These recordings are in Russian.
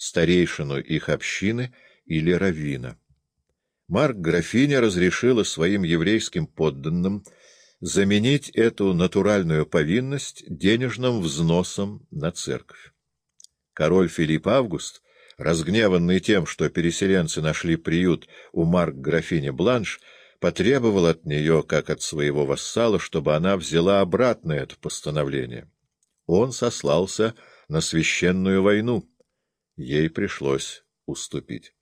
старейшину их общины или раввина. Марк графиня разрешила своим еврейским подданным заменить эту натуральную повинность денежным взносом на церковь. Король Филипп Август, разгневанный тем, что переселенцы нашли приют у Марк графини Бланш, потребовал от нее, как от своего вассала, чтобы она взяла обратно это постановление. Он сослался на священную войну. Ей пришлось уступить.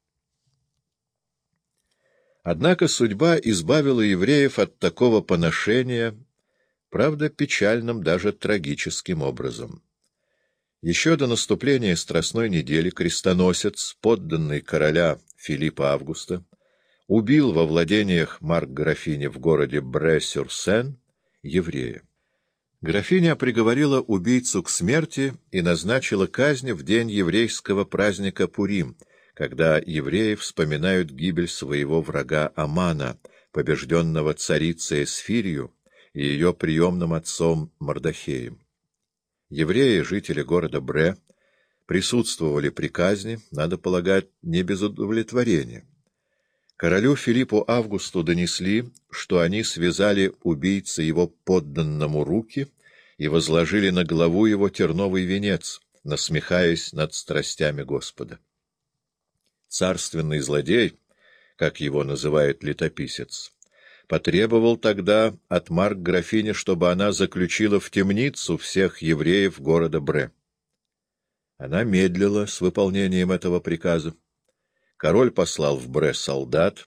Однако судьба избавила евреев от такого поношения, правда, печальным, даже трагическим образом. Еще до наступления Страстной недели крестоносец, подданный короля Филиппа Августа, убил во владениях Марк-графини в городе Бре-Сюрсен еврея. Графиня приговорила убийцу к смерти и назначила казнь в день еврейского праздника Пурим, когда евреи вспоминают гибель своего врага Амана, побежденного царицей Эсфирью и ее приемным отцом Мордахеем. Евреи, жители города Бре, присутствовали при казни, надо полагать, не без удовлетворения. Королю Филиппу Августу донесли, что они связали убийцы его подданному руки и возложили на голову его терновый венец, насмехаясь над страстями Господа. Царственный злодей, как его называет летописец, потребовал тогда от Марк графини, чтобы она заключила в темницу всех евреев города Бре. Она медлила с выполнением этого приказа. Король послал в Бре солдат,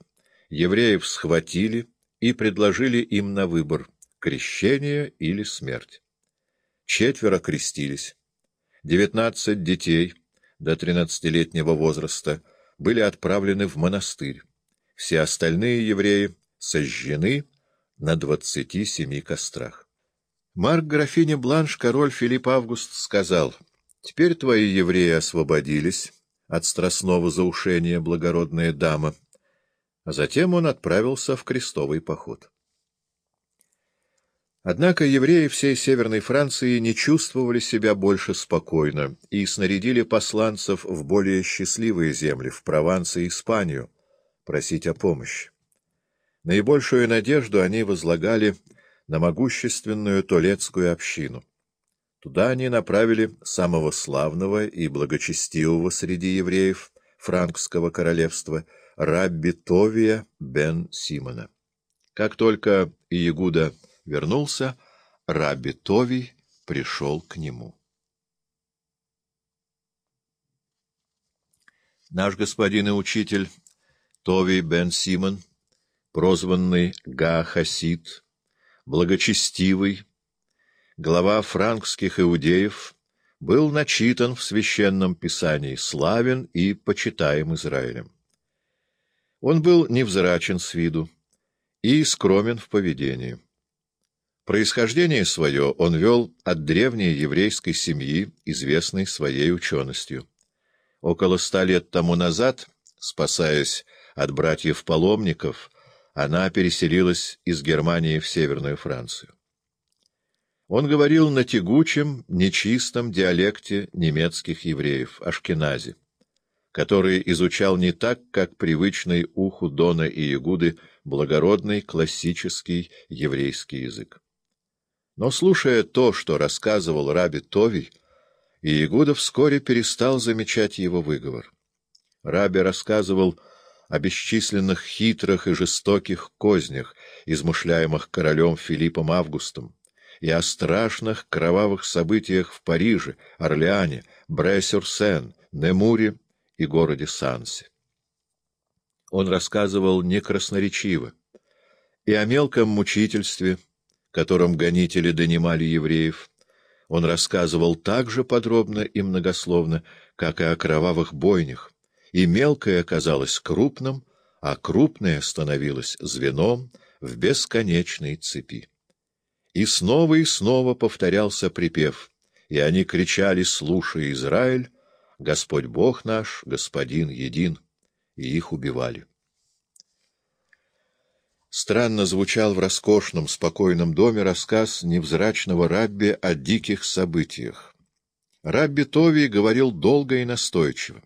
евреев схватили и предложили им на выбор — крещение или смерть. Четверо крестились. Девятнадцать детей до тринадцатилетнего возраста были отправлены в монастырь. Все остальные евреи сожжены на двадцати семи кострах. Марк графиня Бланш, король Филипп Август, сказал, «Теперь твои евреи освободились» от страстного заушения благородная дама, а затем он отправился в крестовый поход. Однако евреи всей Северной Франции не чувствовали себя больше спокойно и снарядили посланцев в более счастливые земли, в Прованс и Испанию, просить о помощи. Наибольшую надежду они возлагали на могущественную Толецкую общину. Туда они направили самого славного и благочестивого среди евреев франкского королевства Рабби Товия бен Симона. Как только Иегуда вернулся, Рабби Товий пришел к нему. Наш господин и учитель Тови бен Симон, прозванный Га-Хасид, благочестивый, глава франкских иудеев, был начитан в священном писании, славен и почитаем Израилем. Он был невзрачен с виду и скромен в поведении. Происхождение свое он вел от древней еврейской семьи, известной своей ученостью. Около ста лет тому назад, спасаясь от братьев-паломников, она переселилась из Германии в Северную Францию. Он говорил на тягучем, нечистом диалекте немецких евреев, ашкенази, который изучал не так, как привычный уху Дона и Ягуды благородный классический еврейский язык. Но, слушая то, что рассказывал Раби Товий, Иегуда вскоре перестал замечать его выговор. Раби рассказывал о бесчисленных хитрых и жестоких кознях, измышляемых королем Филиппом Августом, и о страшных кровавых событиях в Париже, Орлеане, Бре-Сюрсен, Немуре и городе Сансе. Он рассказывал некрасноречиво и о мелком мучительстве, которым гонители донимали евреев. Он рассказывал так же подробно и многословно, как и о кровавых бойнях, и мелкое казалось крупным, а крупное становилось звеном в бесконечной цепи. И снова и снова повторялся припев, и они кричали, слушай, Израиль, Господь Бог наш, Господин един, и их убивали. Странно звучал в роскошном, спокойном доме рассказ невзрачного Рабби о диких событиях. Рабби Тови говорил долго и настойчиво.